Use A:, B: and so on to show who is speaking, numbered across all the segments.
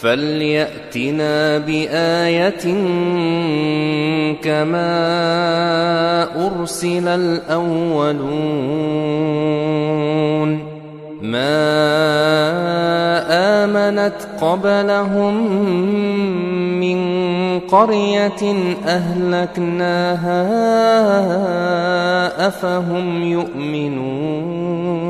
A: فلياتنا بايه كما ارسل الاولون ما امنت قبلهم من قريه اهلكناها افهم يؤمنون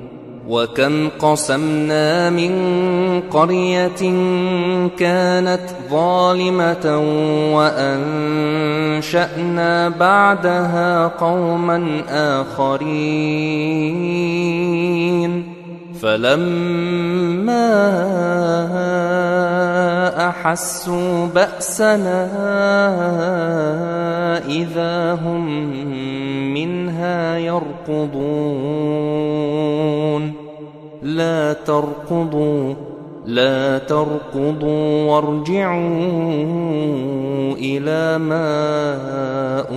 A: وكم قسمنا من قرية كانت ظالمة وأنشأنا بعدها قوما آخرين. فلما أحسوا بأسنا إذا هم منها يركضون. لا تركضوا لا تركضوا وارجعوا إلى ما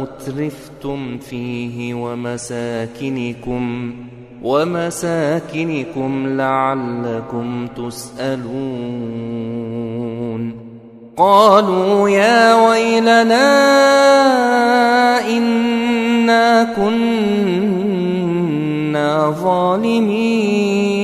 A: أترفتم فيه ومساكنكم ومساكنكم لعلكم تسألون. قالوا يا ويلنا إنا كنا ظالمين.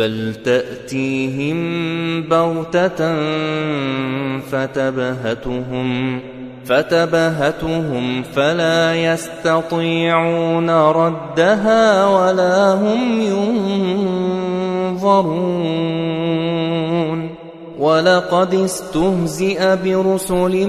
A: بل تأتيهم بغتة فتبهتهم فتبهتهم فلا يستطيعون ردها ولا هم ينظرون. ولقد استهزئ برسل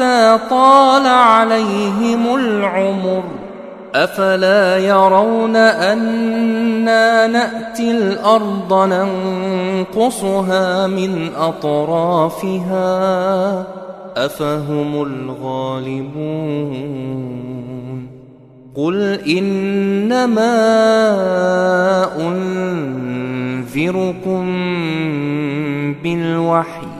A: حتى طال عليهم العمر. أفلا يرون أنا نأتي الأرض ننقصها من أطرافها؟ أفهم الغالبون. قل إنما أنذركم بالوحي.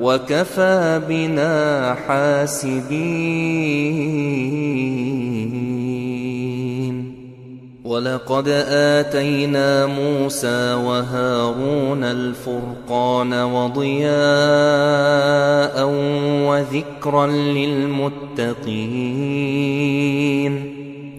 A: وكفى بنا حاسبين. ولقد آتينا موسى وهارون الفرقان وضياء وذكرا للمتقين.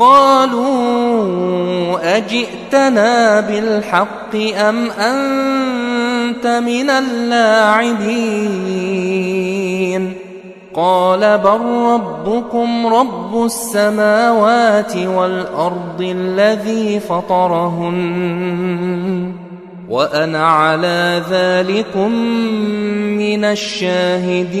A: قالوا أجئتنا بالحق أم أنت من اللاعبين؟ قال بل ربكم رب السماوات والأرض الذي فطرهن. وأنا على ذلكم من الشاهدين.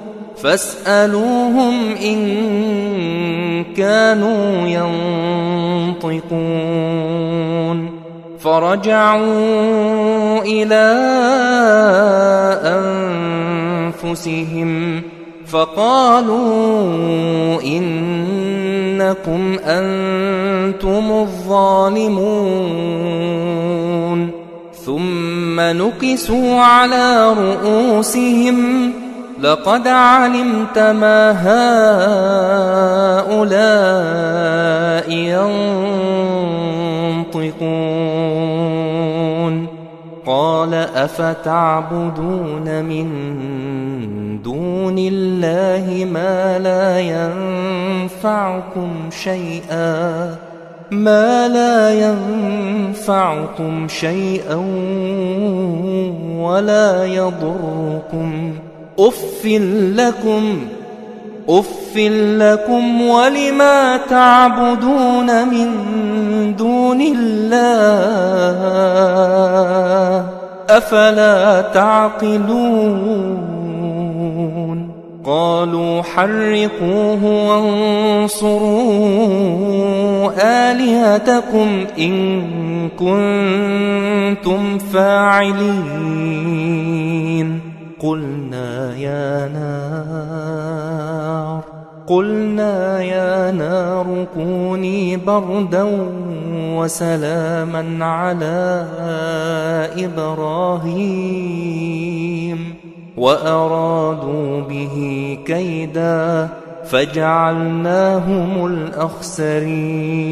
A: فاسألوهم إن كانوا ينطقون. فرجعوا إلى أنفسهم فقالوا إنكم أنتم الظالمون. ثم نكسوا على رؤوسهم لقد علمت ما هؤلاء ينطقون. قال أفتعبدون من دون الله ما لا ينفعكم شيئا؟ ما لا ينفعكم شيئا ولا يضركم. أف لكم أف لكم ولما تعبدون من دون الله أفلا تعقلون قالوا حرقوه وانصروا آلهتكم إن كنتم فاعلين قلنا يا نار قلنا يا نار كوني بردا وسلاما على إبراهيم. وأرادوا به كيدا فجعلناهم الأخسرين.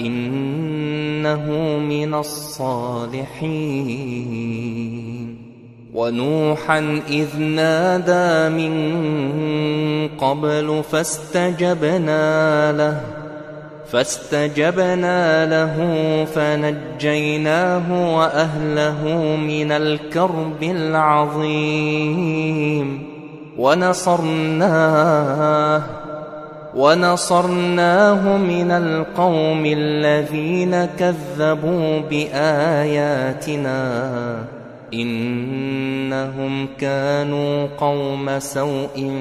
A: إنه من الصالحين. ونوحا إذ نادى من قبل فاستجبنا له فاستجبنا له فنجيناه وأهله من الكرب العظيم. ونصرناه ونصرناه من القوم الذين كذبوا بآياتنا إنهم كانوا قوم سوء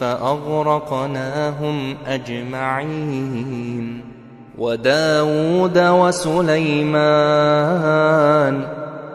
A: فأغرقناهم أجمعين. وداود وسليمان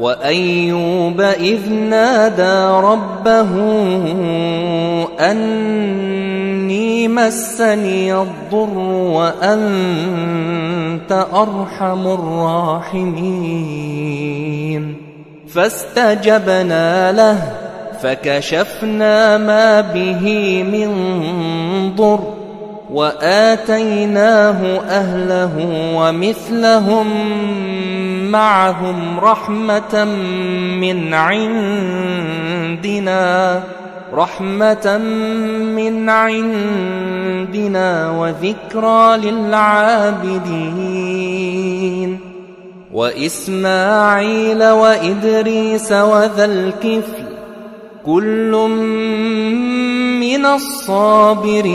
A: وأيوب إذ نادى ربه أني مسني الضر وأنت أرحم الراحمين. فاستجبنا له فكشفنا ما به من ضر وآتيناه أهله ومثلهم معهم رحمة من عندنا رحمة من عندنا وذكرى للعابدين. وإسماعيل وإدريس وذا الكفل كل من الصابرين.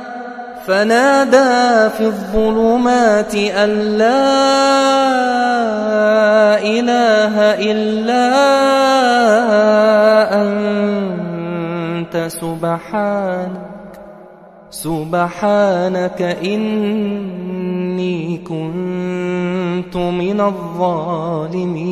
A: فنادى في الظلمات أن لا إله إلا أنت سبحانك سبحانك إني كنت من الظالمين.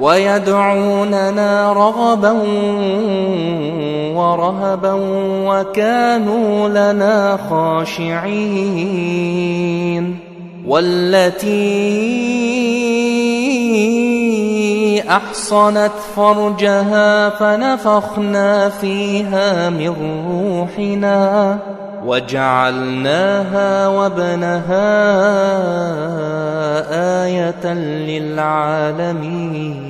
A: ويدعوننا رغبا ورهبا وكانوا لنا خاشعين والتي أحصنت فرجها فنفخنا فيها من روحنا وجعلناها وابنها آية للعالمين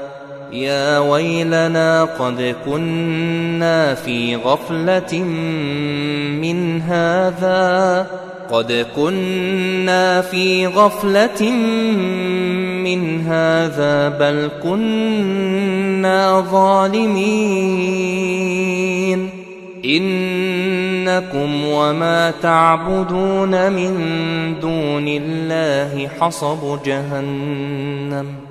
A: يا ويلنا قد كنا في غفلة من هذا. قد كنا في غفلة من هذا بل كنا ظالمين. إنكم وما تعبدون من دون الله حصب جهنم.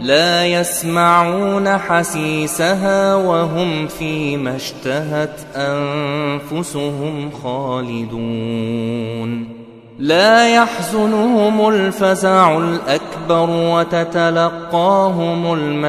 A: لا يسمعون حسيسها وهم فيما اشتهت أنفسهم خالدون. لا يحزنهم الفزع الأكبر وتتلقاهم الملائكة.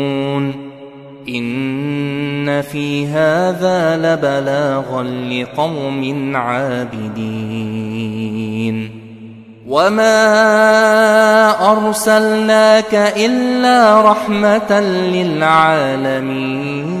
A: إن في هذا لبلاغا لقوم عابدين وما أرسلناك إلا رحمة للعالمين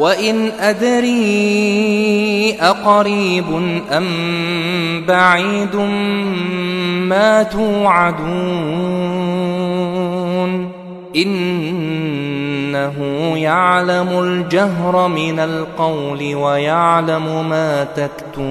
A: وإن أدري أقريب أم بعيد ما توعدون إنه يعلم الجهر من القول ويعلم ما تكتمون